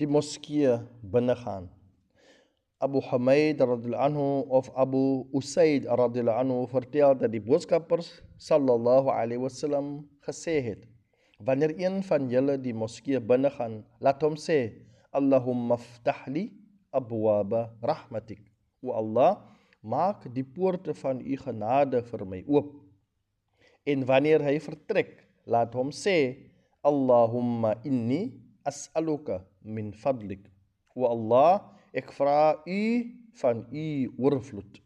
die moskee binne gaan. Abu Humayd radhiyallahu anhu of Abu Usaid radhiyallahu anhu vertel dat die boodskappers sallallahu alaihi wasallam gesê het: Wanneer een van julle die moskee binne gaan, laat hom sê: Allahumma ftahli abwaaba rahmatik. O Allah, maak die poorte van u genade vir my oop. En wanneer hy vertrek, laat hom sê: Allahumma inni as'aluka min fadlik. O Allah, ek vra u van u oorvloed.